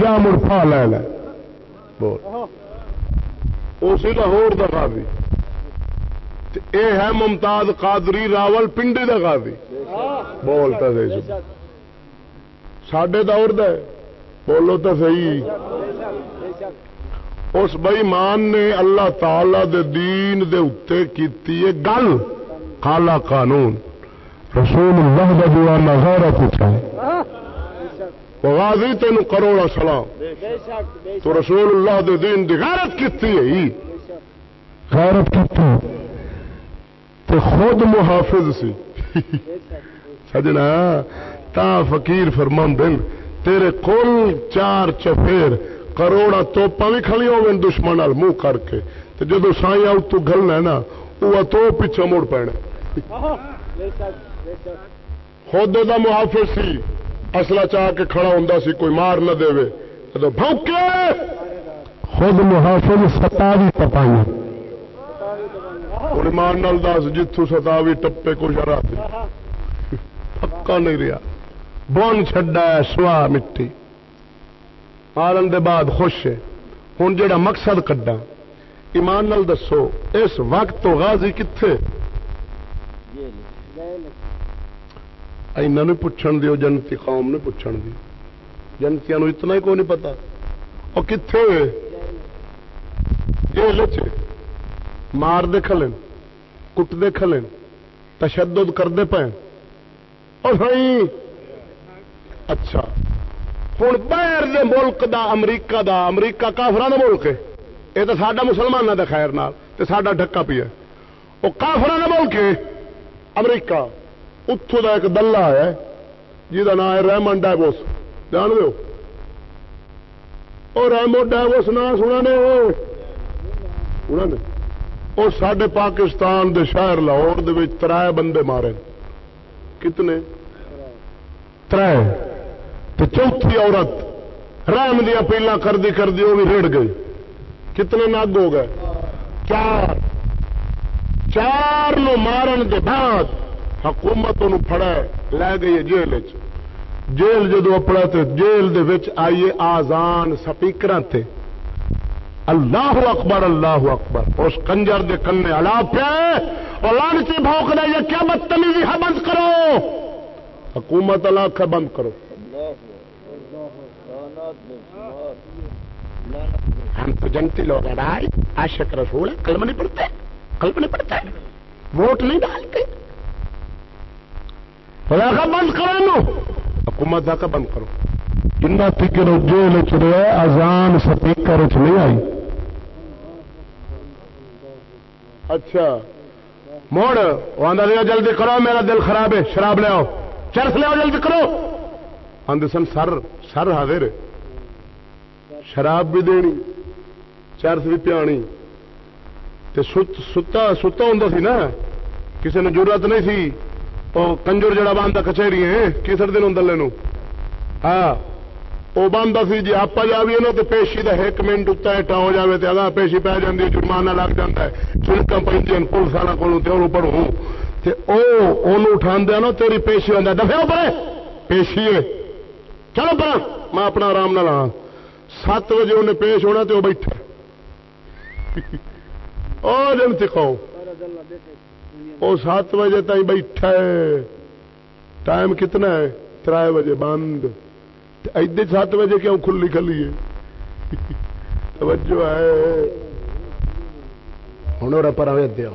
جا مڑ پا لے لے بول۔ اسی لاہور کا قاضی اے ہے ممتاز قادری راول پنڈی کا قاضی بولتا سی سڈے دور د بولو تو صحیح۔ اس بئی مان نے اللہ تعالی دے دین دے اتے کیتی ہے گل۔ کالا قانون۔ رسول اللہ دا دیوانہ غیرہ پوچھا ہے۔ غازی تین کروڑا سلام تو رسول اللہ دے دین دی غیرت کیتی ہے غیرت کیتی تو خود محافظ سی. سجنا تا فقیر فرمان دن تیرے کل چار چفیر کروڑا توپا بھی کھڑی ہو دشمن منہ کر کے۔ جدو سائی آؤ تو گلنا نا وہ تو پیچھے مڑ پینا خود دا محافظ سی۔ اصلا چاہ کے کھڑا ہوں سی کوئی مار نہ دے جدو بھوکے! خود محافظ ستاوی پپائی ایمان نال دس جتوں ستاوی ٹپے کو شرا پکا نہیں رہا بون چڈا سوا مٹی۔ مارن دے بعد خوش ہے۔ ہوں جڑا مقصد کڈا ایمان نال دسو اس وقت تو غازی کتنے اینا نہیں پوچھن دیو جنتی قوم نے پوچھن دی جنتیاں نو اتنا ہی کوئی نہیں پتا اور کتنے ہوئے جیل مار دے کھلیں کٹ دے کھلیں تشدد کر دے پے اور صحیح اچھا ہوں باہر دے ملک دا امریکہ دا امریکہ کافران ملک ہے یہ تو سڈا مسلمانوں کا خیر نال تے ساڈا ڈکا پیا وہ کافران ملک ہے امریکہ اتوں کا ایک دلہ ہے جہاں نام ہے رحمن ڈیبوس جان دو اور ریمو ڈیبوس نام سنا نے وہ سڈے پاکستان دے شہر لاہور دے ترائے بندے مارے کتنے ترائے تو چوتھی عورت رحم دیا پیلا کردی کردی وہ بھی ریڑ گئی کتنے نگ ہو گئے چار چار نو مارن دے بعد حکومت فڑا لے گئی جیل جیل جدو اپنا تو جیل دے وچ آئیے آزان سپیکر تھے اللہ اکبر اللہ اکبر۔ اس کنجر دے کنے الا پیا۔ اور لانچی بھوک دے یہ کیا بدتمیزی ہے، بند کرو۔ حکومت اللہ بند کرو۔ ہم تو جنتی لوگ ہیں، بھائی۔ عاشق رسول ہے کلم نہیں پڑھتے کلم نہیں پڑھتے ووٹ نہیں ڈالتے۔ بند کرو حکومت کا بند کرو. جنا فکر جیل چ رہا اذان سپیکر چ نہیں آئی. اچھا. موڑ وہ آدھا جلدی کرو میرا دل خراب ہے شراب آؤ. چرس آؤ جلدی کرو. آدھے سن سر سر حاضر شراب بھی دینی چرس بھی پیانی. ستا ستا ہوں سی نا. کسی نے ضرورت نہیں سی. کنجر جڑا باندھا کچہری ہے کسر دن دلے ہاں وہ باندھا سی جی آپ جائیے نا تو پیشی کا ایک منٹ اتنا ہٹا ہو جائے تو اگر پیشی پی جاتی جرمانہ لگ جاتا ہے چنکا پہ پولیس والا کو پڑھوں اٹھا نا تیری پیشی آتا دفاع پڑے پیشی ہے چلو پر میں اپنا آرام نہ لا سات بجے انہیں پیش ہونا تو وہ بیٹھا جن سکھاؤ وہ سات بجے تھی بیٹھا ہے۔ ٹائم کتنا ہے؟ تر بجے بند۔ ادھر سات بجے کیوں کھلی کھلی ہے؟ توجہ ہے۔ ہوں پر دیا۔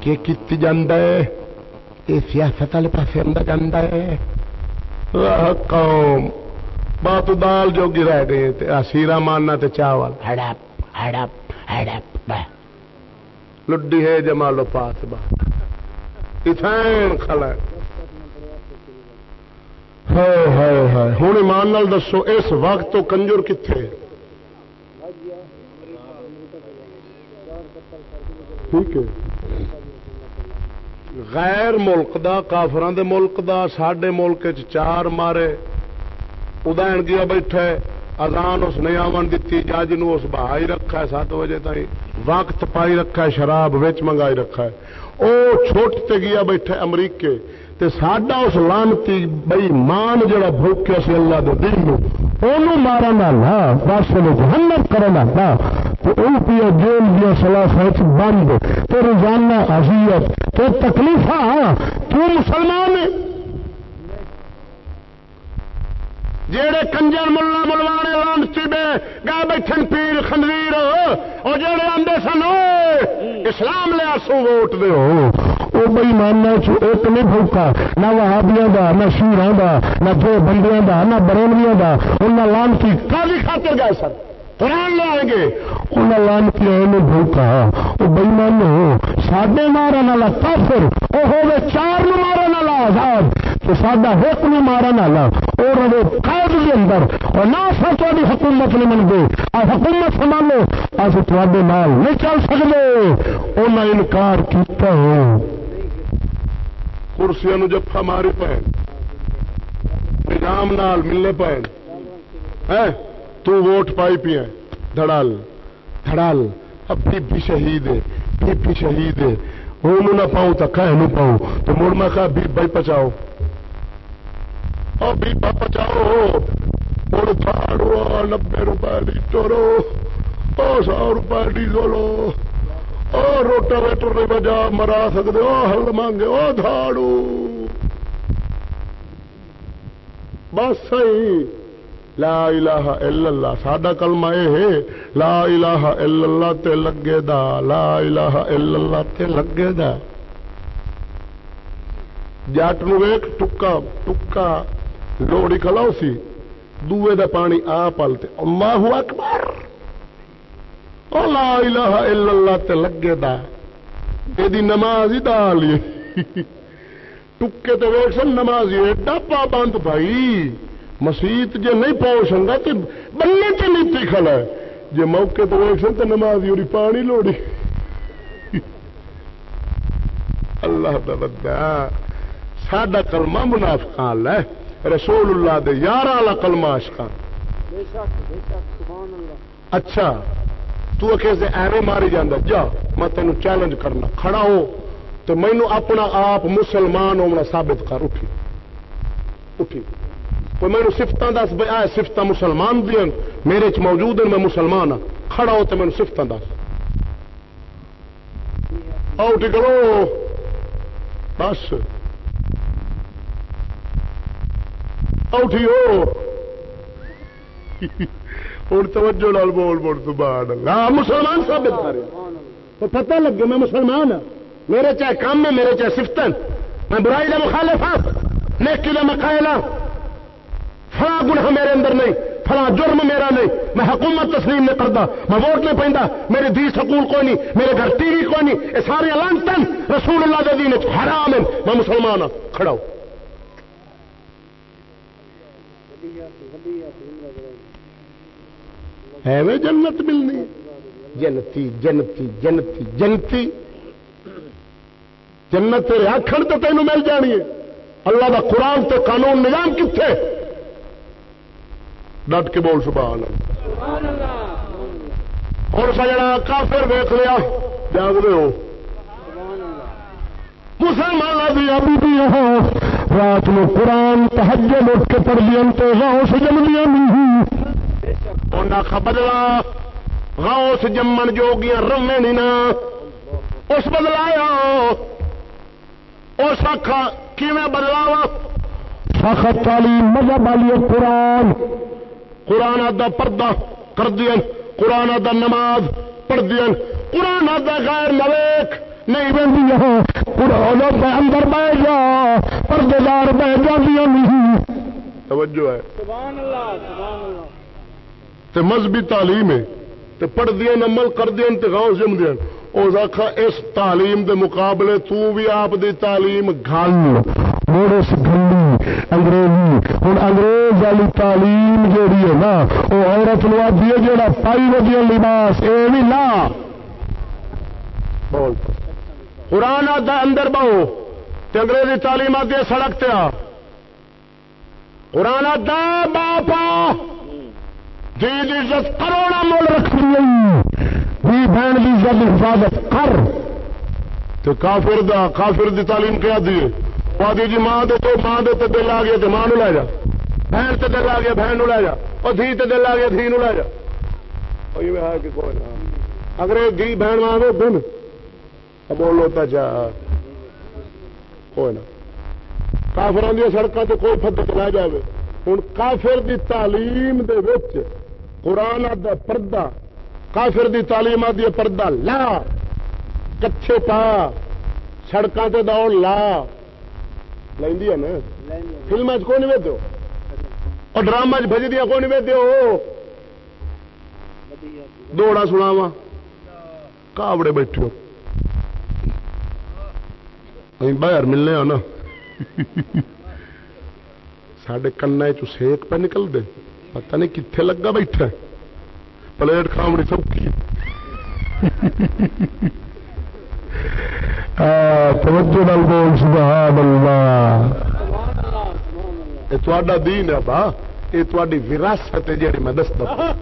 کہ کت جانا ہے؟ یہ سیاست والے پاس آتا جانا ہے۔ قوم۔ بات دال جو رہ گئے سیرا ماننا تے چاول۔ ہڑپ ہڑپ ہڑپ لڈی ہے جما لو پاس با کھلا ہوں ایمان نال دسو، اس وقت تو کنجر کتنے ٹھیک ہے. غیر ملک دا کافران دے ملک دا، ساڈے ملک چار مارے ادائن گیا بیٹھے اذان اس نے آمن دیتی جج نو اس بہائی رکھا ہے، سات بجے تھی وقت پائی رکھا ہے، شراب وچ منگائی رکھا ہے۔ او چھوٹ تے گیا بیٹھے امریکے، تے ساڈا اس لانتی بئی مان جڑا بھوکیا سی اللہ دے دین نو، اونوں مارن والا بس نے جہنم کرن والا تو او پیا جیل دیا سلاسات بند، تو روزانہ اذیت، تو تکلیفاں، تو مسلمان ہے جیڑے کنجر ملا ملوانے لانچی بے گا بیٹھن پیر خنویر او جیڑے آندے سن اسلام لیا سو ووٹ دے ہو وہ بئی ماننا ایک نہیں بھوکا، نہ وہابیاں دا، نہ شیران دا، نہ دو بندیاں دا، نہ برونیاں دا انہیں لانتی کالی خاطر گئے سر قرآن لے گے انہیں لانتی بھوکا وہ بئی مانو ساڈے مارن والا کافر وہ ہوے چار مارن والا آزاد تو ساڈا ایک نو مارن والا وہ رہے قید کے اندر، اور نہ سر تاری حکومت نہیں منگے آ حکومت سنبھالو اص تے نال نہیں چل سکتے انہیں انکار کیتا ہے۔ کرسیا جفا ماری پے۔ نظام نال ملنے پے۔ تو ووٹ پائی پی دڑال دڑال اب بی شہید ہے، بی بی شہید ہے۔ وہ نہ پاؤں تو کہہ پاؤں۔ تو مڑ میں کہا بی بھائی پچاؤ۔ اور بی با مڑ پھاڑو نبے روپئے لیٹرو سو روپئے ڈیزلو روٹا ویٹر نہیں بجا مرا سکتے وہ ہل مانگے وہ دھاڑو بس صحیح لا الہ الا اللہ ساڈا کلمہ یہ ہے لا الہ الا اللہ تے لگے دا لا الہ الا اللہ تے لگے دا جٹ نو ویک ٹکا ٹکا لوڑی کلاؤ سی دوے دا پانی آ پلتے اللہ اکبر۔ لا الہ الا اللہ تے لگے دا۔ یہ نماز ہی دال ٹکے تو ویک سن نماز ایڈا پابند بھائی۔ مسیت جے نہیں پاؤ سنگا تو بلے چ نیتی کھڑا ہے۔ جے موقع تو ویک سن تو نماز ہی پانی لوڑی۔ اللہ دا بدا ساڈا کلمہ منافقان ہے۔ رسول اللہ دے والا کلمہ عاشقان اچھا تو سے ایویں ماری جانا جا میں تینوں چیلنج کرنا کھڑا ہو تو مینو اپنا آپ مسلمان ہونا ثابت کر اٹھی۔ اٹھی۔ تو مینو سفت دس بھائی آئے سفت مسلمان دیا میرے چ موجود ہیں میں مسلمان ہاں۔ کھڑا ہو تو مینو سفت دس۔ اٹھی کرو بس۔ اٹھی ہو۔ ہوں توجہ لال بول بول، سبحان اللہ۔ ہاں، مسلمان ثابت کر۔ رہے پتہ لگے میں مسلمان ہوں میرے چاہے کام ہے میرے چاہے سفتن میں برائی کا مخالف ہوں نیکی کا مقائل ہوں فلاں گناہ میرے اندر نہیں، فلاں جرم میرا نہیں۔ میں حکومت تسلیم نہیں کرتا، میں ووٹ نہیں پہنتا۔ میرے دی سکول کوئی نہیں، میرے گھر ٹی وی کوئی نہیں۔ یہ سارے لانتن رسول اللہ دے دین حرام ہیں۔ میں مسلمان ہوں کھڑا ہوں۔ ہے وہ جنت ملنی۔ جنتی جنتی جنتی جنتی۔ جنت تیرے آخر تو تینوں مل جانی ہے۔ اللہ کا قرآن تے قانون نظام کتنے ڈٹ کے بول سبحان اور سجنا کافر ویخ لیا، جاگ رہے ہو۔ مسلمان بھی ابھی بھی ہو رات میں قرآن تحجے اٹھ کے پڑھ لیا تو سے جم لیا نہیں بدلا غوث جمن جوگیاں روے نہیں نا۔ اس بدلایا۔ اس آخا کیویں بدلاوا؟ سخت والی مذہب والی قرآن۔ قرآن آدھا پردہ کر دیا قرآن آدھا نماز پڑھ دیا قرآن آدھا غیر مویک نہیں بندی بہت قرآن اندر بہ جا۔ پردے دار بہ جاتی نہیں۔ توجہ ہے۔ سبحان اللہ سبحان اللہ۔ تے مذہبی تعلیم ہے، تے پڑھ دیا عمل کر دیا تے گاؤں جم دیا اس آخا اس تعلیم دے مقابلے تو بھی آپ دی تعلیم گل موڑس گلی انگریزی۔ ہوں انگریز والی تعلیم جیڑی ہے نا وہ عورت لو آدھی ہے جہاں پائی ودیا لباس یہ بھی لا۔ قرآن آدھا اندر بہو تے انگریزی تعلیم آدھی ہے سڑک تیا قرآن آدھا باپا دین عزت کروڑا مول رکھ دی بہن کی عزت حفاظت کر۔ تو کافر دا کافر دی تعلیم کیا دیے آدھی جی ماں دے تو ماں دے دل آ گیا تو ماں لے جا۔ بہن سے دل آ گیا بہن نو لے جا۔ اور دھی تے دل آ گیا دھی نو لے جا۔ اگر دھی بہن ماں دو دن۔ بولو تو جا۔ کوئی نہ۔ کافر دیا سڑکوں سے کوئی فدت لے جائے ہوں کافر دی تعلیم دے وچ قرآن دا پردہ کافر دی تعلیم آدھی پردہ لا کچھے پا سڑکوں سے دوڑ لا۔ لینی ہے نا فلم کو نہیں ویتے اور ڈرامہ چ دیا کو نہیں ویتے ہو دوڑا سنا وا کاوڑے بیٹھے باہر ملنے آ نا سڈے کن چیک پہ نکل دے۔ پتہ نہیں کتنے لگا بیٹھا پلیٹ کھاوڑی سوکھی۔ توجہ نال بول سبحان اللہ یہ دین ہے با یہ تاری وراثت ہے جی میں دستا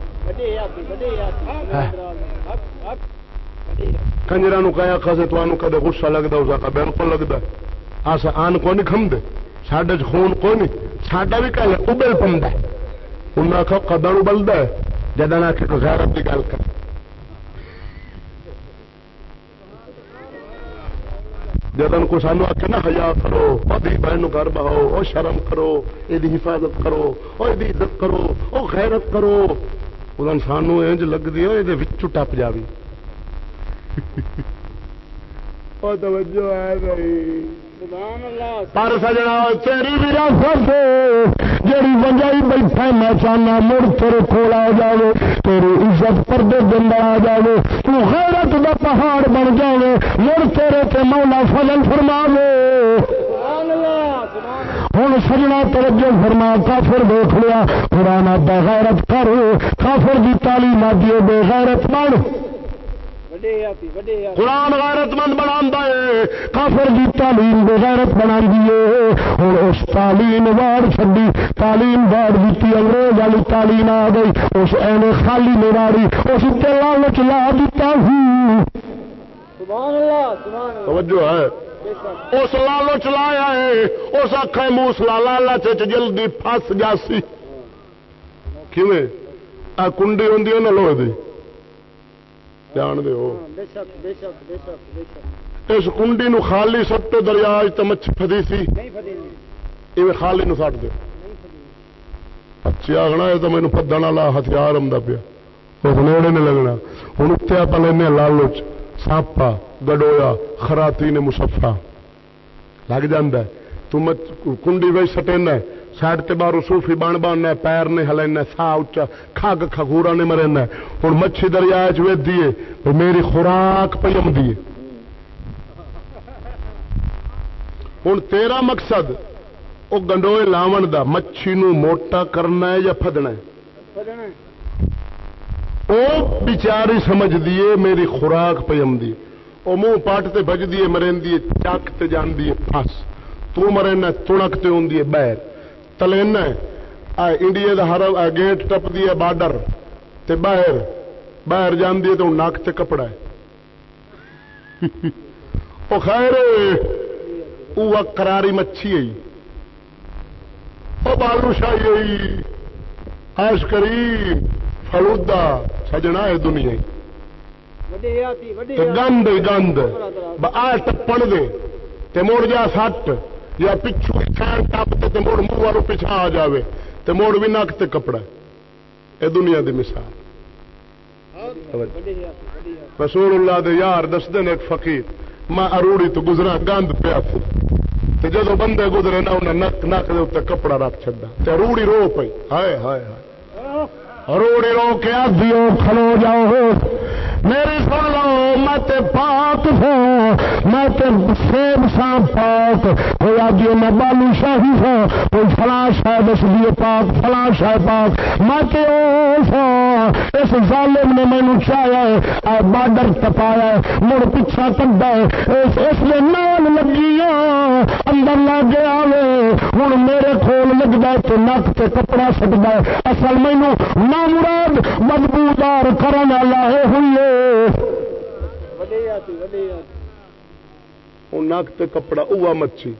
کنجرا کہا کسے تمہیں کدے غصہ لگتا اس کا بالکل لگتا آس آن کو نہیں کھمتے سڈے خون کو نہیں ساڈا بھی کل ابل پہ انہیں آخو کدڑ ابلتا ہے۔ جدن آ کے غیرت کی گل کر۔ جدن کو سانو آ کے نا ہزار کرو پتی بہن گھر بہو وہ شرم کرو یہ حفاظت کرو اور یہ عزت کرو وہ خیرت کرو۔ وہ سانو انج لگتی ہے یہ ٹپ جاوی پر سجنا تیری جیڑی وجائی بیٹھا میں چاہنا مڑ تیرے کول آ جائے تیری عزت پردے دن آ جائے تو غیرت دا پہاڑ بن جائے مڑ تیرے تے مولا فضل فرما ہوں سجنا توجہ فرما، کافر دیکھ لیا پرانا بغیرت کر کافر کی تعلیم آدھی بے غیرت قرآن غیرت مند بنا کافر کی تعلیم بغیرت بنا دیے ہوں اس تعلیم وار چڈی تعلیم وار دیتی انگریز والی تعلیم آ گئی اس اینے خالی نواری اس لالچ لا دیتا ہوں۔ توجہ ہے۔ اس لالو چلایا ہے اس آخ لالا جلدی فس جاسی کیویں؟ کنڈی ہوں نا لوہے دی جان اس کنڈی نو خالی سب تو دریا تو مچھ فدی سی خالی نو سٹ دو اچھا آخنا یہ تو مینو پدن والا ہتھیار آتا پیا اس نیڑے نہیں لگنا ہوں اتنے آپ لینا لالچ ساپا گڈویا خراتی نے مسفا لگ جا کنڈی بھائی سٹینا سائڈ تے بارو سوفی بن بننا پیر نے ہلینا سا اچا کھگ کھگورا نے مرنا ہوں مچھی دریا چیے میری خوراک پیم دی ہوں تیرا مقصد وہ گنڈوئے لاون دا، مچھی نو موٹا کرنا ہے یا فدنا ہے؟ وہ بچاری سمجھ دیے میری خوراک پیم دی وہ منہ پٹ تے بج دیے مرندی چک تے جان دیے پھس تو مرنا تڑک تے ہوں بیر۔ تلینا انڈیا کا ہر گیٹ ٹپ دی بارڈر۔ تے باہر باہر جاندی ہے تو نک تے کپڑا ہے۔ وہ خیر وہ کراری مچھی آئی وہ بالو شاہی آئی آش کری فلودا سجنا ہے دنیا۔ گند گند۔ آ ٹپن دے۔ تے مڑ جا سٹ۔ یا پچھو خیر ٹپ تے مڑ منہ والوں پیچھا آ جاوے تے موڑ بھی نک تے کپڑا اے دنیا دی مثال۔ رسول اللہ دے یار دس دن ایک فقیر، میں اروڑی تو گزرا، گند پیا تے جدو بندے گزرے نہ انہیں نک نک دے اتنے کپڑا رکھ چڈا تے اروڑی رو پئی۔ ہائے ہائے ہائے۔ اروڑی رو کے آدھی کھلو جاؤ۔ میری سن لو میں پاک ہوں، میں سیب سا پاک۔ کوئی آج میں بالو شاہی ہوں، کوئی فلاں شاہ دس دیے پاک، فلاں شاہ پاک۔ میں سا اس ظالم نے مینو چایا ہے بارڈر تپایا مڑ پیچھا کڈا اس اس نے نان لگی اندر لگ گیا ہوں میرے کھول لگتا ہے تو نک تے کپڑا سکتا ہے۔ اصل مینو نہ مراد مضبوطار کرنے والا ہے ہوئی نک تے کپڑا، اوہ مچھی۔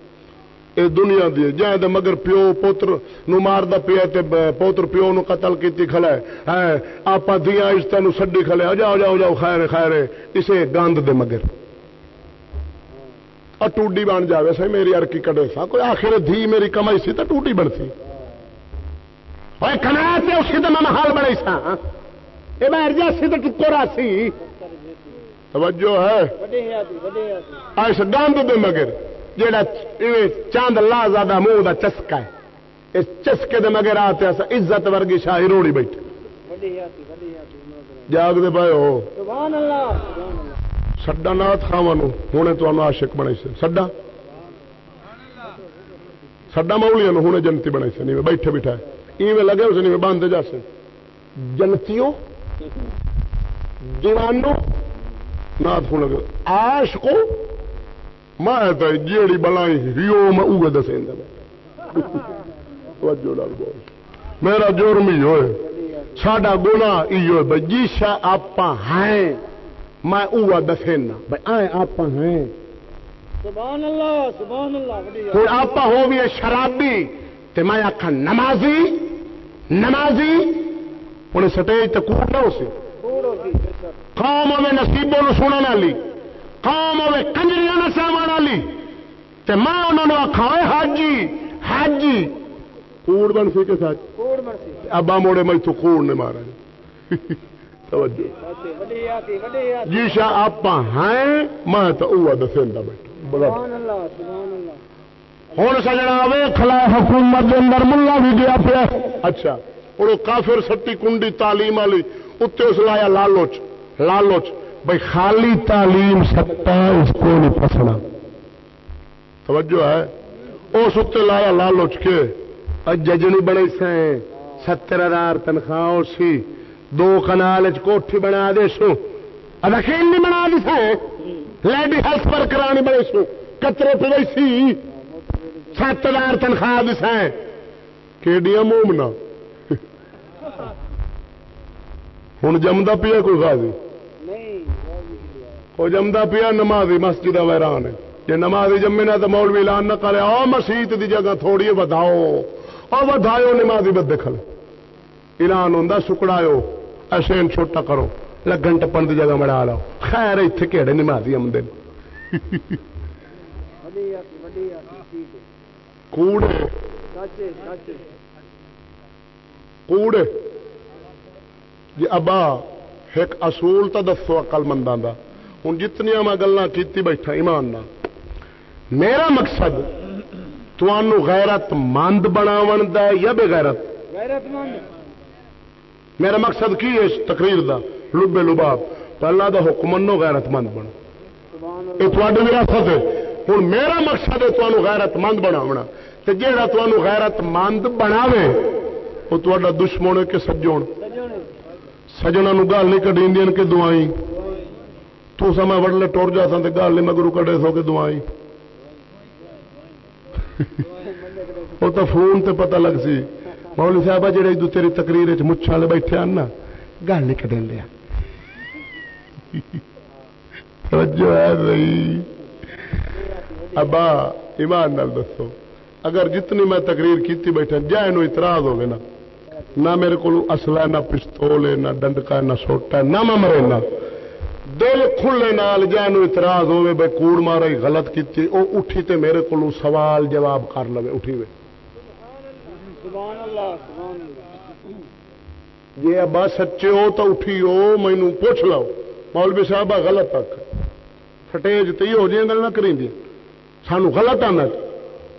یہ دنیا دی جائے دے مگر پیو، پوتر نو ماردا پیا تے پوتر پیو نو قتل کیتی کھلا ہے۔ آپ دیا عزت نو سڈی کھلے جاؤ جاؤ جاؤ خیر خیر اسے گند دے مگر۔ اور ٹوڈی بن جاوے سی میری ارکی کڈے سا۔ کوئی آخر دھی میری کمائی سی تو ٹوٹی بن سی کنا اسی تو میں محال بڑے سا۔ یہ تو ٹکورا سی۔ توجہ ہے۔ اس گند دے مگر جہاں چاند لا زیادہ منہ کا چسکا ہے۔ اس چسکے دے مگر آتے عزت ورگی شاہی روڑی بیٹھے۔ جاگ دے پائے ہو۔ سڈا نات خاوا ہوں تو آشک بنے سے سڈا۔ سڈا مولیا ہوں جنتی بنے سے نہیں بیٹھے بیٹھا ایویں لگے اس نہیں باندھ جا سے جنتیوں دیوانوں نات خون لگے آش کو میں تو جیڑی بلائی ریو میں اوگے دسے توجہ لال بول۔ میرا جرم ہی ہوئے ساڈا گنا یہ جیشا آپ ہیں میں اوہ دسینا بھائی آئے آپ ہیں۔ سبحان اللہ سبحان اللہ ہوں آپ ہو بھی شرابی تے میں آخا نمازی نمازی ہوں سٹیج تو کوڑ نہ اسے قوم ہوے نصیبوں سننے والی قوم ہوے کنجریاں نساون والی تے میں انہوں نے آخا حاجی حاجی کوڑ بن سی کے ساتھ ابا موڑے میں تو کوڑ نے مارا توجہ جی شاہ آپ ہیں میں تو وہ دسیندا بیٹھا ہوں سجنا وے خلا حکومت اندر ملا بھی گیا پیا اچھا اور کافر سٹی کنڈی تعلیم والی اتنے اس لایا لالوچ لالوچ بھائی خالی تعلیم سکتا اس کو نہیں پسنا۔ توجہ ہے؟ اس اتنے لایا لالوچ کے۔ ججنی بڑے سے ستر ہزار تنخواہ سی دو کنال کوٹھی بنا دے سو۔ نہیں بنا دی سو لیڈی ہیلتھ پر کرانی بڑے سو۔ کترے پہ سی سات ہزار تنخواہ دس کیڈیا مومنا۔ ہوں جمدا پیا کوئی غازی؟ وہ جمدا پیا نمازی مسجد ویران۔ جی نمازی جمے نہ تو مولوی اعلان نہ کرے آ مسیت دی جگہ تھوڑی وداؤ۔ اور وداؤ نمازی بد دخل اعلان ہوں سکڑاؤ اشین چھوٹا کرو۔ لگن ٹپن کی جگہ بڑا لو خیر اتنے کہڑے نمازی آمدے کوڑے۔ کوڑے۔ جی ابا ایک اصول تو دسو اقل منداں کا ہوں جتنی میں گلا کی بیٹھا ایمان نہ میرا مقصد تمہوں غیرت مند بناو یا بے غیرت؟ میرا مقصد کی ہے اس تقریر دا؟ لبے لباب۔ اللہ دا حکمن نو غیرت مند بنو۔ یہ تھوڑی وراثت ہے۔ ہوں میرا مقصد ہے تمہیں غیرت مند بناونا۔ تے تمہیں غیرت مند بناوے وہ تا دشمن کہ سجون۔ سجنا نو گل نہیں کٹی کہ دعائی تو سما وڈلے ٹر جا سن گل نہیں مگرو کٹے سو کہ دعائی وہ تو فون تے پتہ لگ سی مولوی صاحب جڑے تیری تقریر مچھا والے بیٹھے آن نا گل نہیں کٹیں لیا توجہ ہے رہی ابا ایمان نال دسو اگر جتنی میں تقریر کیتی بیٹھا جائے نو اعتراض ہوگی نا نہ میرے کو اصل ہے نہ پستول ہے نہ ڈنڈکا نہ سوٹا ہے نہ میں مرے نہ۔ دل کھلے نال جائے نو اعتراض ہوئے بھائی کوڑ مارا غلط کیتی او اٹھی تے میرے کو سوال جواب کر لو اٹھی ہوئے جی ابا سچے ہو تو اٹھی ہو مینو پوچھ لو۔ مولوی صاحب غلط تک فٹیج تی ہو جائے گل نہ کریں سانو غلط آنا۔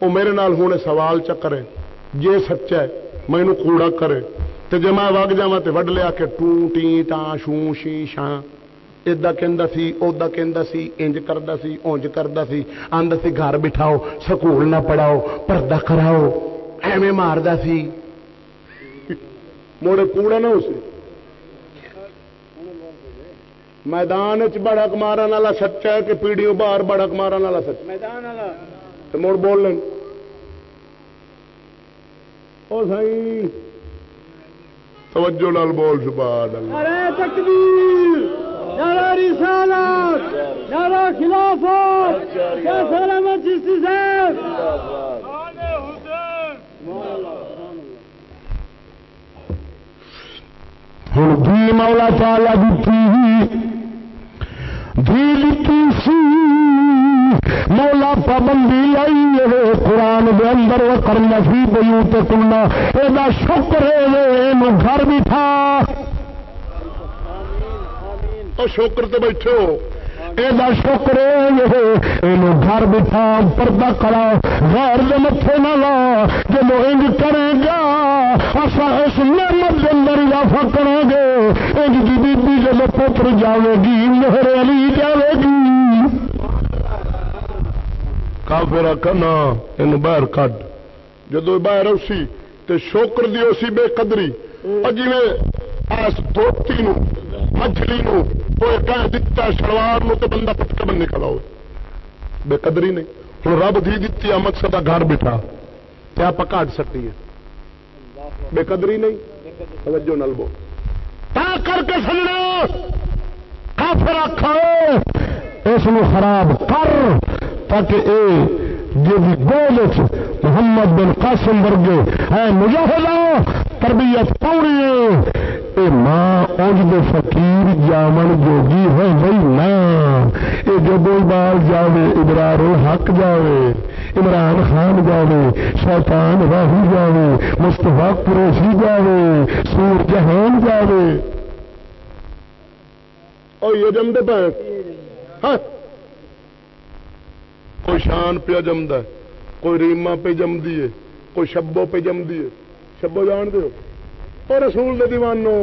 وہ میرے نال ہونے سوال چکر جی سچا ہے۔ مینو کوڑا کرے تو جی میں وگ جا تو وڈ لیا کہ ٹو ٹی ٹا شو شی شاں۔ ادا کہ ادا کہ انج کرتا سی اونج کرتا سی۔ آند سی گھر بٹھاؤ سکول نہ پڑھاؤ پردہ کراؤ۔ ایویں ماردا سی۔ موڑے کوڑا نہ اسے میدان چ بڑک مارن والا سچا ہے کہ پیڑیوں باہر بڑک مارن والا سچا میدان والا۔ مڑ بول لیں او سائی۔ توجہ لال بول سبحان اللہ۔ ارے تکبیر نعرہ رسالت نعرہ خلافت یا سلامت چشتی صاحب ہوں دی مولا تعالی دیتی دی دیتی سی۔ مولا پابندی لائی ہے قرآن دے اندر وہ کرنا سی بلو تو کلنا یہ شکر ہے گھر بٹھا شکر تو یہ شکر گھر بٹھا پردہ کرا غیر دے متے نہ لا۔ جب انج کرے گا اصا اس نعمت کے اندر اضافہ کریں گے۔ انج کی بیبی جب پتر جاوے گی مہر علی جاوے کافر کنا ان باہر کڈ۔ جدو باہر اسی تے شوکر دی اسی بے قدری۔ جی اس دھوتی نو مچھلی نو کوئی کہہ دتا شلوار نو تو بندہ پٹکا بن نکل آؤ بے قدری نہیں۔ ہوں رب دی دیتی مقصد گھر بٹھا۔ تے آپ کاٹ سکتی ہے بے قدری نہیں۔ توجہ نل بو تا کر کے سجنا کافر آخو اس خراب کر۔ تاکہ اے جی گول محمد بن قاسم ورگے ہے مجاہدہ، تربیت پوری اے ماں اونج دے فقیر جامن جوگی ہے بھائی نا اے جب بال جاوے ابرار الحق جاوے، عمران خان جاوے، شیطان راہی جاوے مستفا قریشی جاوے، سور جہان جاوے۔ او یہ جمدے پہ ہاں۔ کوئی شان پہ جمد ہے، کوئی ریما پہ جم دیے کوئی شبو پہ جم دیے شبو جان دو اور رسول دے دیوانو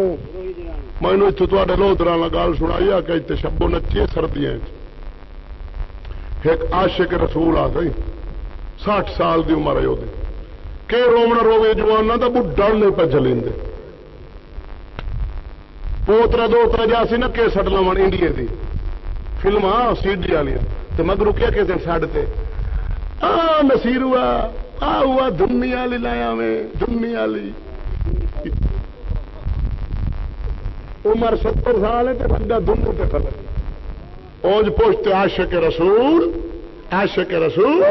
میں نے اتنے تے لوترا گل سنائی آ کہ اتنے شبو نچے سردیاں ایک عاشق رسول آ گئی، ساٹھ سال دی عمر ہے وہ کہ رومنا روے جوانا تو بڑھا نہیں پہ چلیں پوترا دوترا جا سی نا کیسٹ لو انڈیا کی فلم سی ڈی والی تو مگر کیا کس دن سڈ نصیر ہوا، آ ہوا دنیا لی لایا میں دنیا لی عمر ستر سال ہے بندہ دونوں پہ کر اونج پوچھتے عاشق رسول عاشق رسول،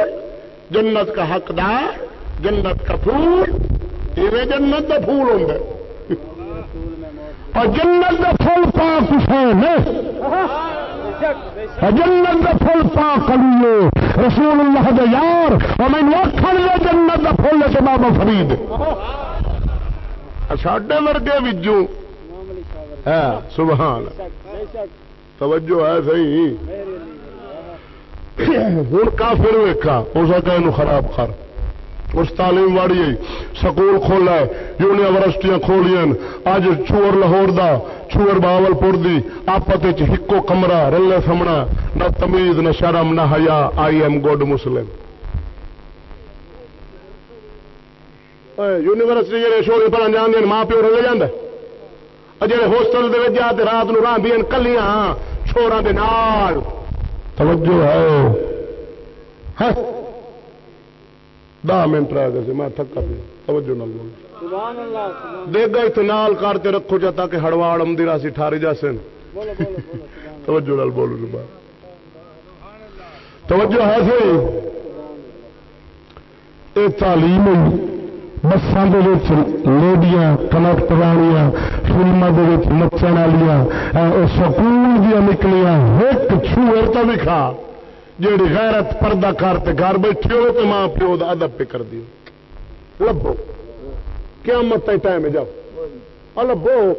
جنت کا حقدار، جنت کا پھول۔ یہ جنت کا پھول ہوں اور جنت کا پھول پاک حسین ہے جنت کا پھول پاک کریے رسول اللہ دے یار، اور میں آخر لے جنت کا پھول سے بابا فرید۔ ساڈے ورگے وجو ہاں، سبحان توجہ ہے صحیح۔ ہوں کافر ویکا اس کا خراب کر۔ اس تعلیم واڑی سکول کھولا یونیورسٹیاں کھولیا اج چور لاہور دا چور باول پور دی آپت ہکو کمرہ رلے سمنا نہ تمیز، نہ شرم، نہ حیا۔ I am good Muslim university جی شوری پڑھن جان ماں پیو رلے جانا جی ہوسٹل دے جا رات نو راہ دیا کلیاں ہاں، چھوڑا دے نال۔ توجہ ہے۔ ہاں۔ دہ منٹ رہ گئے میں تھکا پی توجہ نال بول دے گا اتنے نال کرتے رکھو جا تاکہ ہڑواڑ امدی راسی ٹھاری جا سن۔ توجہ نال بولو زبان۔ توجہ ہے سی؟ یہ تعلیم بسان لیڈیاں کنکٹر والیاں فلموں کے نچن والی سکول دیا نکلیاں، ایک چھوڑ تو بھی کھا۔ جیڑی غیرت پردہ کرتے گھر بیٹھے ہو تو ماں پیو کا ادب پہ کر دیو۔ لبو۔ کیا مت ٹائم جاؤ۔ لبو۔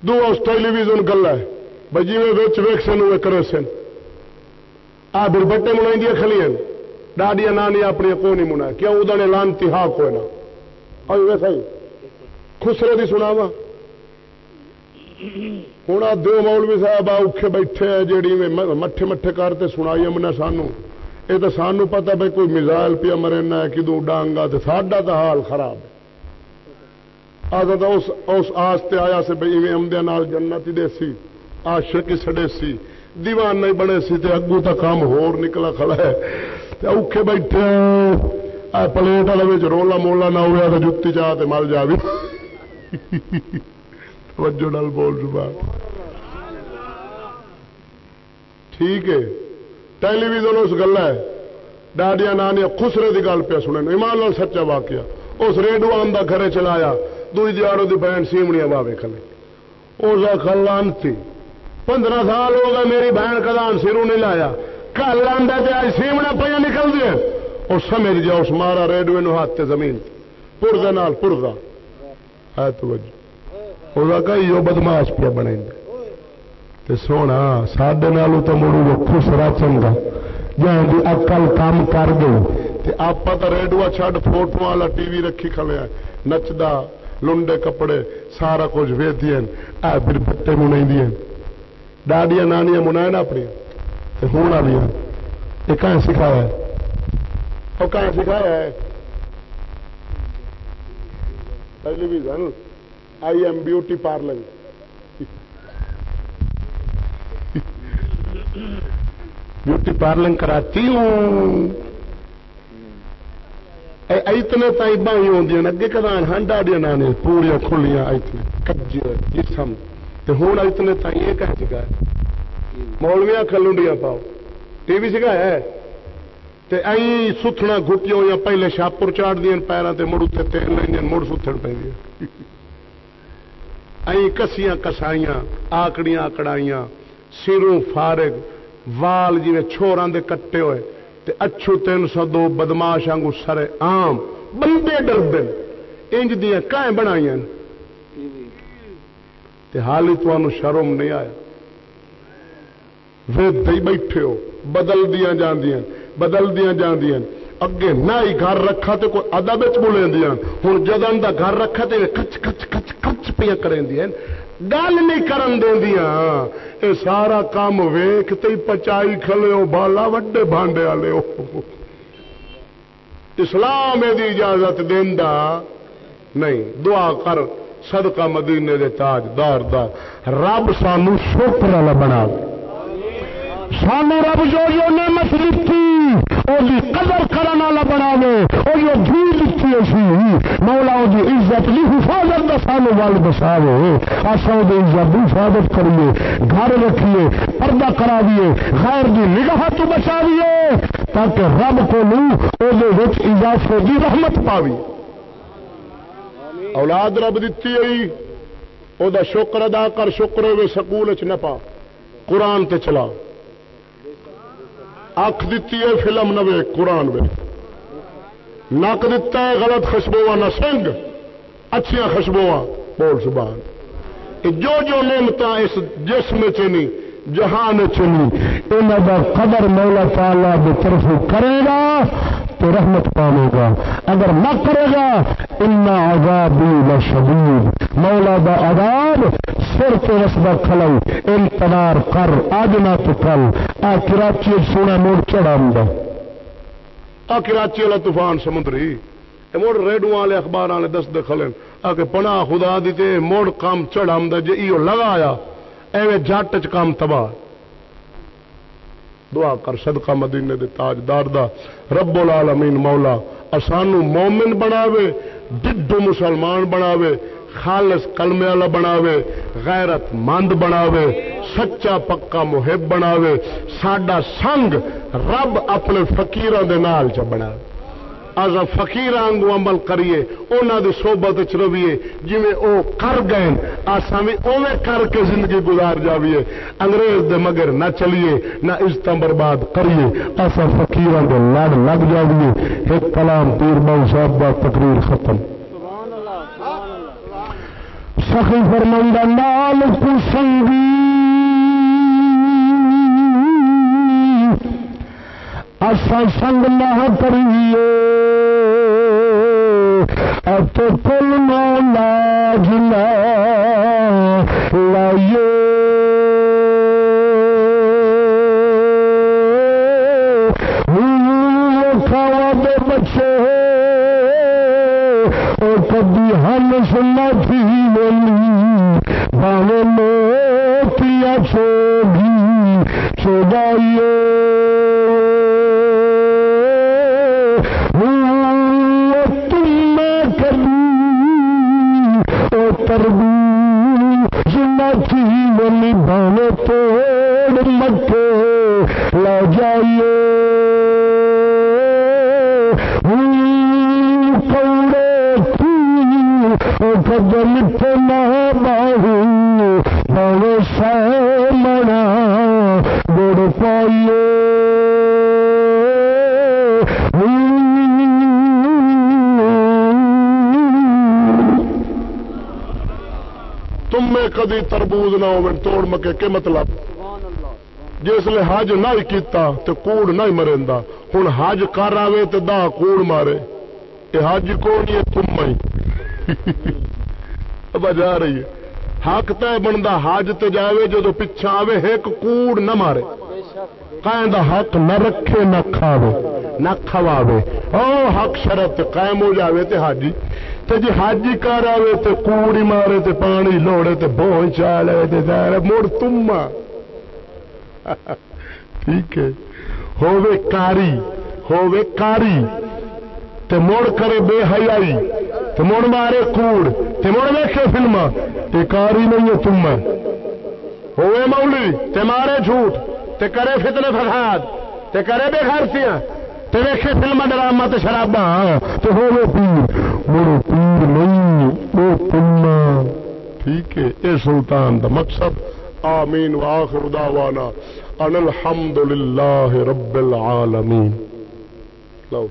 دو اس ٹیلی ویژن گلا ہے۔ بھائی جی ویک سن کرے سن۔ آ دل بٹے منائی کھلیاں ڈاڈیا نانی اپنی کو نہیں منا کیا ادھر لانتی ہاں کوئی نہ اور ویسا ہی۔ خسرے کی سناوا ہوں آ دو مولوی صاحب اوکھے بیٹھے ہیں جیڑی مٹھے مٹھے کرتے سنائی من سانو یہ تو سانو پتا بھائی کوئی میزائل پیا مرنا ہے کدو ڈانگا تو ساڈا تو حال خراب ہے آتا اس اس آستے آیا سے بھائی امدیا نال جنت ہی دے سی آشک سڑے سی دیوان نہیں بنے سی تے اگو تو کام ہور نکلا کھڑا ہے تے اوکھے بیٹھے پلیٹ والے رولا مولا نہ ہوا تو جتی چاہ مل جا بھی توجہ نال بول زبان۔ ٹھیک ہے۔ ٹیلی ویژن اس گلا ہے۔ ڈاڈیا نانی خسرے کی گل پہ سنے ایمان لال سچا واقعہ۔ اس ریڈو آم کا گھر چلایا۔ دوئی دیارو دی بہن سیمنیاں باوے کھلے۔ اوزا کھلان تھی پندرہ سال ہو گئے میری بہن کدان سرو نہیں لایا۔ کل لانا تے آج سیمنا پہ نکل دیا اور سمجھ جاؤ، اس مارا ریڈوے نو ہاتھ تے زمین۔ پردا نال پردا ہے توجہ۔ اوزا کہ یو بدماش پہ بنے تے سونا ساڈے نالو تو مڑو وہ خوش راچن گا جہاں دی اکل کام کر گئی آپ تو ریڈوا چھڈ فوٹو والا ٹی وی رکھی کھلے نچدا لنڈے کپڑے سارا کچھ ویچ اے پھر بٹے منائی دیا نانیاں منائے نا اپنی ہوں والی یہ کہاں سکھایا وہ سکھایا television I am beauty parlour beauty parlour کراتی ہوں اتنے تھی بائی آدی اگے کدان ہنڈا دیا نانے پوریا کھلیاں اتنے کجے جسم ہوں اتنے تھی یہ کہہ چکا ہے مولویا کلونڈیاں پاؤ ٹی وی سکھایا ہے تے ائی ستھنا گھٹیوں یا پہلے شاپر چاڑ دیا پیروں سے مڑ اتنے تیل لیں مڑ ستھن پہ ائی کسیاں کسائیاں، آکڑیاں آکڑائیاں، سروں فارغ، وال جی چھوراں دے کٹے ہوئے، تے اچھو تین سو دو بدماش آنگو سر آم بندے ڈر دن انج دیا کائیں بنائی تے حال ہی تو شرم نہیں آیا۔ وے بیٹھے ہو، بدل دیا جان دیا بدل دیا جان دیا اگے نہ ہی گھر رکھا تے کوئی ادب بولے دیا ہوں جدن دا گھر رکھا تے کچ کچ کچ کچ پہ کریں دیا گل نہیں کرن دیا۔ اے سارا کام ویخ تے پچائی کھلے ہو، بالا وڈے بانڈے والے ہو۔ اسلام یہ اجازت دینا نہیں، دعا کر صدقہ مدینے دے تاج دار دار رب سانو شکر والا بنا۔ سانو رب جو جو نعمت دیتی۔ وہ قدر کرنے والا بنا وہ جو دھی دیتی اسی مولا وہ عزت لی حفاظت کا سانو وال بساو اصا وہ عزت کی حفاظت کریے، گھر رکھیے، پردہ کرا دیے غیر دی نگاہ تو بچا دیے تاکہ رب کو لو وہ اضافے کی رحمت پاوی۔ اولاد رب دیتی آئی وہ شکر ادا کر، شکر ہوئے سکول چ نہ پا، قرآن تے چلا۔ اکھ دیتی ہے فلم نوے، قرآن میں۔ نک دتا ہے غلط خشبو نہ سنگ۔ اچھا خشبو بول سبحان۔ جو جو نعمت اس جسم چنی، جہان چنی انہوں کا قدر مولا تعالی کی طرف کرے گا تو رحمت پانے گا۔ اگر نہ کرے گا ان عذابی شدید۔ مولا دا عذاب سر کے رسبا کھلو، انتظار کر اج نہ تو کل۔ آ کراچی سونا موڑ چڑھا آ کراچی والا طوفان سمندری۔ مڑ ریڈو والے اخبار والے دس دے کھلے۔ آ کے پنا خدا دیتے موڑ کام چڑھا جی لگایا ایویں جٹ چ کام تباہ۔ دعا کر صدقہ مدینے دے تاجدار دا۔ رب العالمین مولا، اسانو مومن بناوے، ڈڈو مسلمان بناوے، خالص کلمے والا بناوے، غیرت مند بناوے۔ سچا پکا محب بناوے، ساڈا سنگ رب اپنے فقیران دے نال چ بناوے آزا فقیر آنگو عمل کریے انہوں دی صحبت چ رویے جی او کر گئے آسا بھی اوے کر کے زندگی گزار جاویے۔ انگریز دے مگر نہ چلیے، نہ عزت برباد کریے۔ آسا فقیر دے لڑ لگ جاویے۔ ایک کلام پیر بہو صاحب کا تقریر ختم۔ سخی فرمندہ نال کو سنگی اصا سنگ نہ کریے۔ تو کل نو لاج لائیے۔ بچے۔ اور کبھی ہم سننا تھی بولی بانے میں پیا تھی توڑ مکے لا جائیے۔ قدم تو نہ باہو بڑے سو تم کدی تربوز نہ ہو توڑ مکے کے مطلب؟ جس لیے حج نہ ہی کیتا تو کوڑ نہ ہی مرندا ہوں حج کر آوے تو دا کوڑ مارے۔ یہ حج کو نہیں تم بجا رہی ہے۔ حق تے بنتا حج تے جاوے جدو پچھا آوے ایک کوڑ نہ مارے۔ قائم دا حق نہ رکھے نہ کھاوے، نہ کھواوے۔ او حق شرط قائم ہو جاوے تے حاجی۔ تے جی حاجی کر آوے تے کوڑی مارے تے پانی لوڑے تے بہن چالے تے جی دائرے مڑ تمہ۔ ٹھیک ہے۔ ہووے کاری ہووے کاری۔ تے مڑ کرے بے حیائی، تے مڑ مارے کوڑ، تے مڑ ویکھے فلما تے کاری نہیں ہے تم ہوئے مولی، تے مارے جھوٹ، تے کرے فتنے فساد، تے کرے بے خرچیاں۔ تے ویکھے فلما ڈرامہ تے شراباں۔ تے ہوئے پیر مڑ پیر۔ وہ تمنا۔ ٹھیک ہے اے سلطان دا مقصد آمین آخر دعوانا ان الحمد للہ رب العالمین۔ لو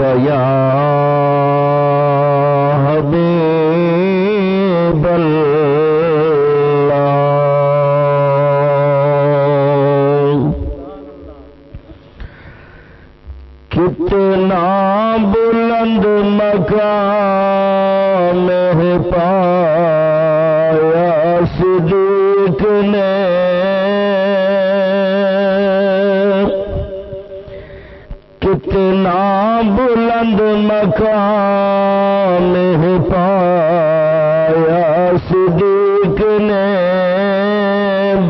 یا غلام پایا صدیق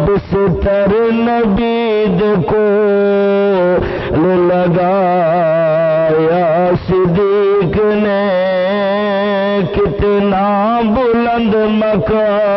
بستر نبید کو لگایا۔ صدیق کتنا بلند مکان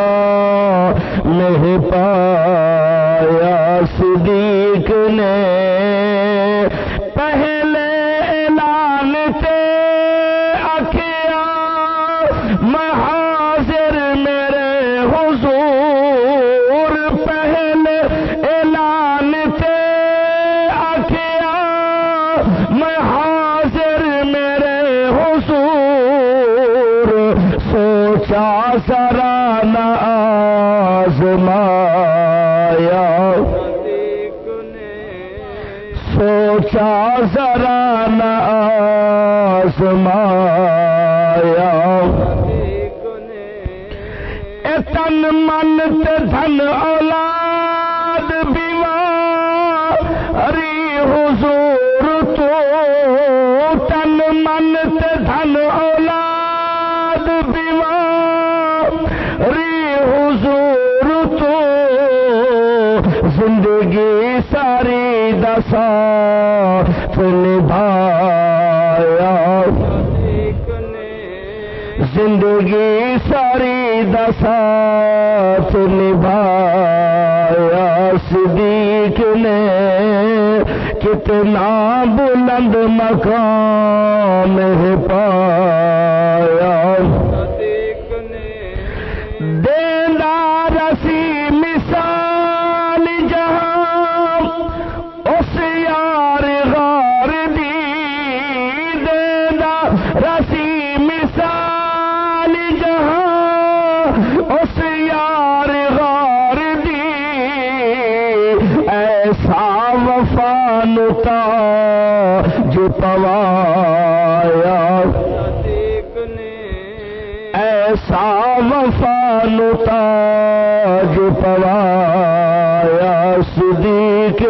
پوچھا ذرا نہ آزمایا۔ تن من تے دھن ساتھ نبھایا صدیق نے کتنا بلند مقام ہے پایا صدیق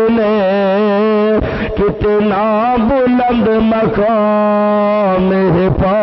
کتنا بلند مقام ہے پا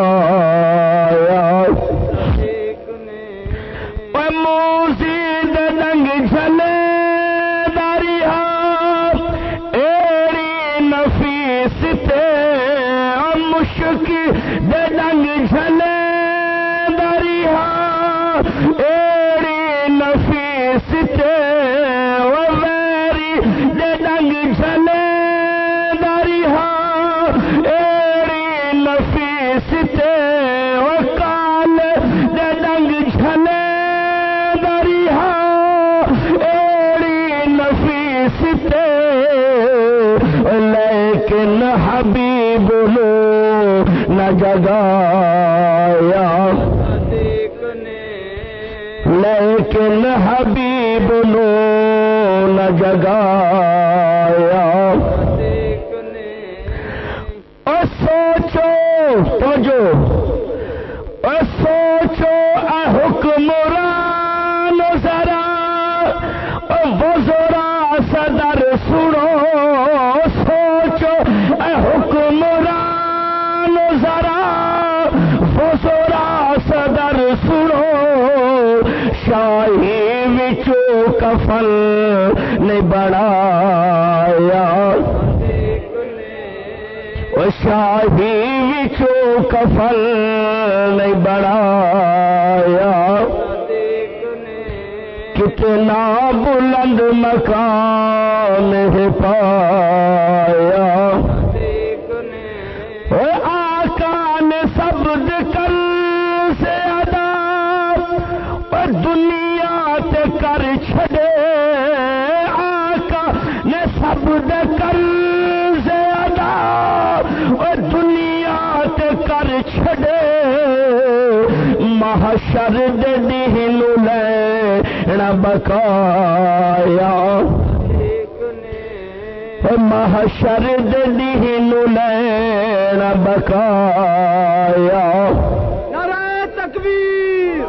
وچو نے بڑھایا شاہی وچو کفل نہیں بڑایا کتنا بلند مکان ہے پایا بقایا۔ محشر دین لینا بقایا۔ نعرہ تکبیر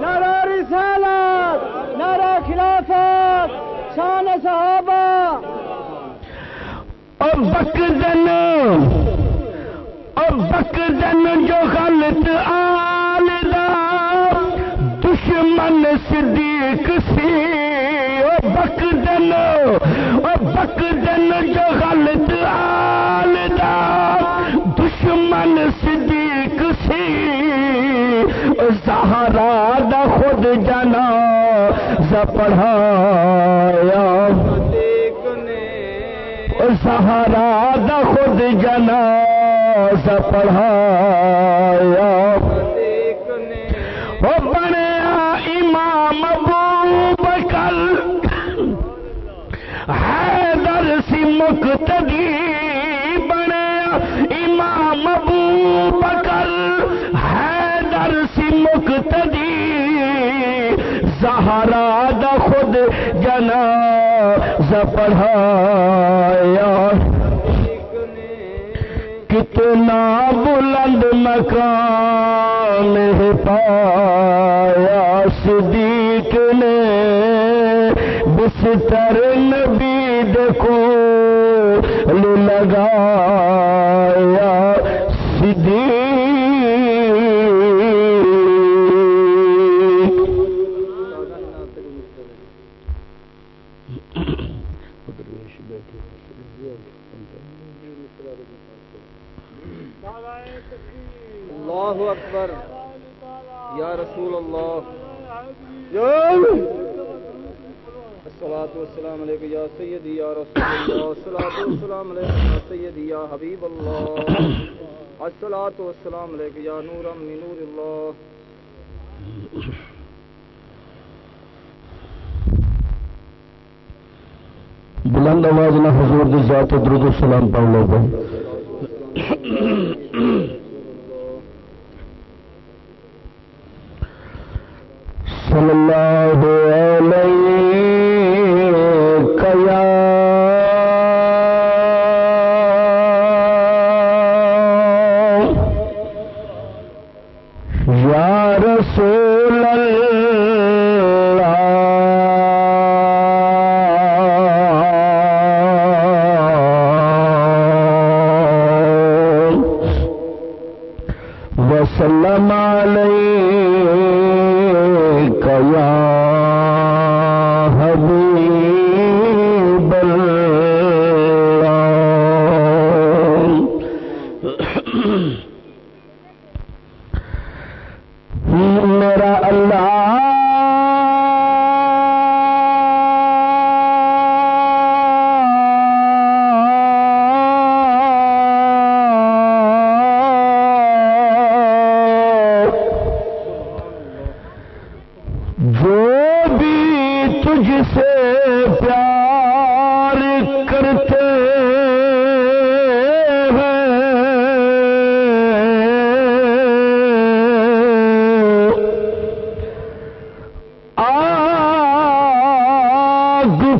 نعرہ رسالت نعرہ خلافت شان صحابہ۔ اور بکدن اور بکدن جو غلط آلدا دشمن صدیق سی اور بکدن اور بکدن جو غلط آلدا دشمن صدیق سی سہارا دا خود جنا پڑھایا۔ سہارا دا خود جنا پڑھایا۔ مقتدی بنیا امام ابو بکر حیدر سی مقتدی، زہرا دا خود جنا پڑھایا کتنا بلند مکان ہے پایا، صدیق نے بستر نبی دیکھو لگایا صدیق اللہ اکبر۔ یا رسول اللہ۔ الصلاة والسلام علیکہ یا سیدی یا رسول اللہ الصلاة والسلام علیکہ یا سیدی یا حبیب اللہ الصلاة والسلام علیکہ یا نورا من نور اللہ بلند آواز نہ حضور دی ذات درود و سلام پڑھ لو بھائی۔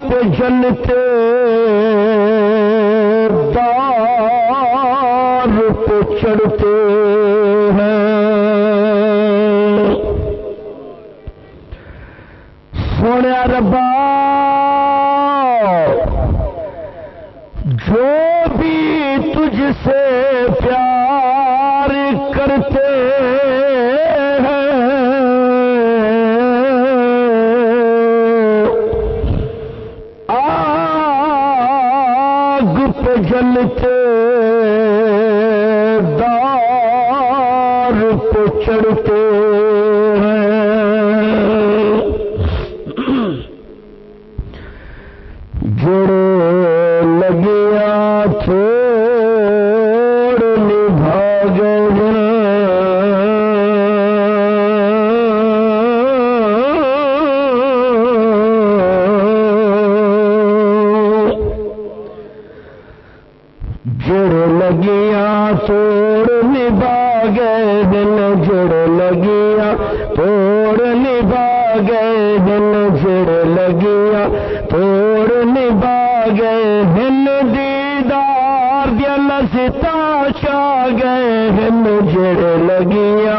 پہ جلتے دار پہ چڑھتے ہیں۔ لستا گئے ہن جڑ لگیا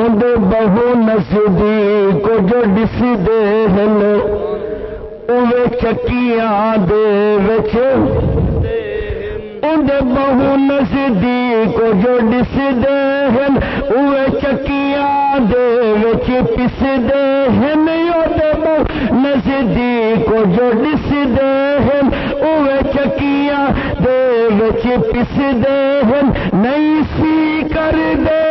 اندے بہو نسدی کو جو ڈسی دے ہن اوے چکیاں دے وچ۔ اندے بہو نزدیک جو ڈس دے ہن اوے چکیاں دے وچ پس دے ہن اندے بہو نزدیک جو ڈس دے ہن اوے چکیاں دے وچ پس دے ہن، نہیں سی کر دے،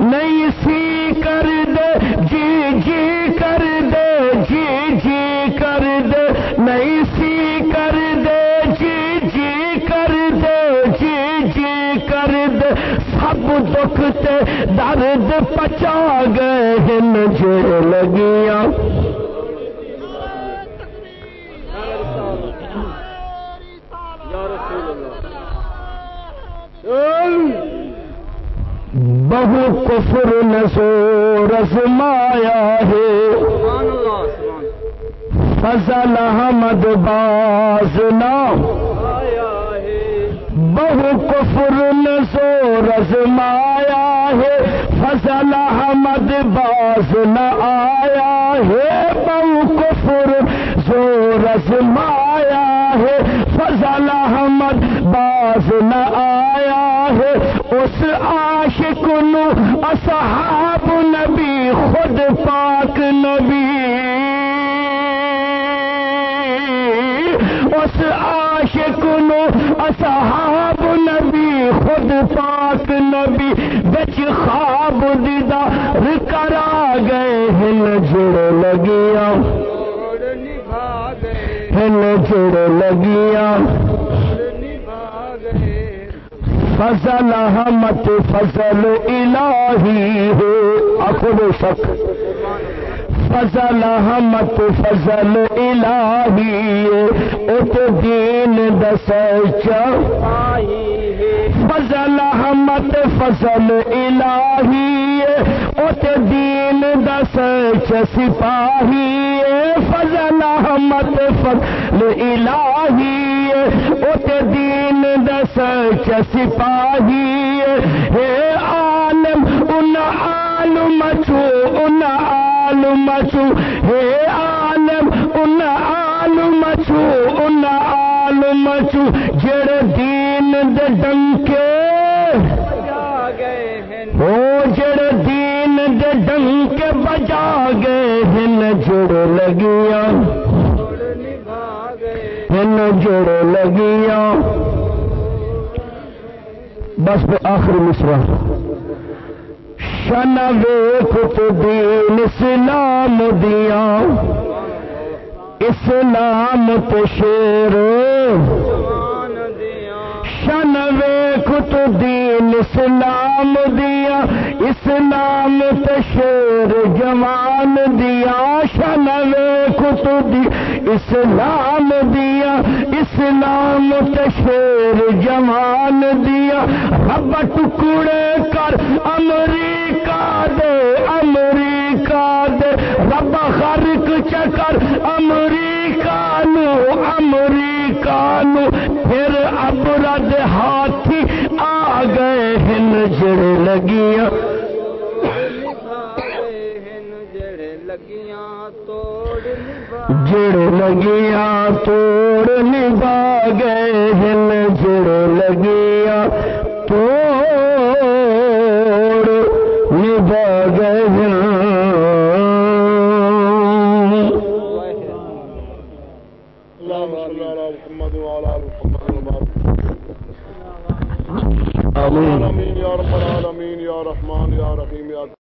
نہیں سی کر دے جی جی کر دے جی جی کر دے، نہیں سی کر دے جی جی کر دے جی جی کر دے۔ سب دکھ تے درد پچا گئے ہن جڑ لگیاں۔ بہو کفر نسو ہے۔ سبحان اللہ سبحان فضل احمد باز نام۔ آیا ہے۔ بہو کفر نسو رزمایا ہے۔ فضل احمد باز نہ آیا ہے۔ بہو کفر سو رزمایا ہے۔ فضل احمد باز نہ آیا نبی بچ خواب دیدار کرا گئے ہن جڑ لگیا توڑ جڑ لگیا فضل احمد، فضل الہی ہے آنکھوں میں شک۔ فضل احمد، فضل الہی ہے۔ ات دین دس آئی ہے فضل احمد فضل الہی ات دین دس سپاہی فضل احمد فضل الہی ات دین دس سپاہی ہے۔ عالم، ان عالم چھو، ان عالم چھو۔ ہے عالم، ان عالم چھو، ان عالم جڑے ڈنکے او جڑے دین دے ڈنکے بجا گئے ہن جڑ لگیا ہن جڑ لگیاں بس پہ آخری مصرا شن ویخ تو دین اسلام دیاں، اسلام تو شیر۔ شن ویخ تو دین اسلام دیا، اسلام تو شیر جوان دیا۔ شن ویخ تو دی اسلام دیا، اسلام تو شیر جوان دیا۔ رب ٹکڑے کر امریکہ دے امریکہ دے۔ رب خرک چکر امریکہ نو، امریکہ نو پھر ابرد ہاتھی آ گئے ہن جڑ لگیاں۔ جڑ لگیاں توڑ نبا گئے ہن جڑ لگیاں۔ آمین۔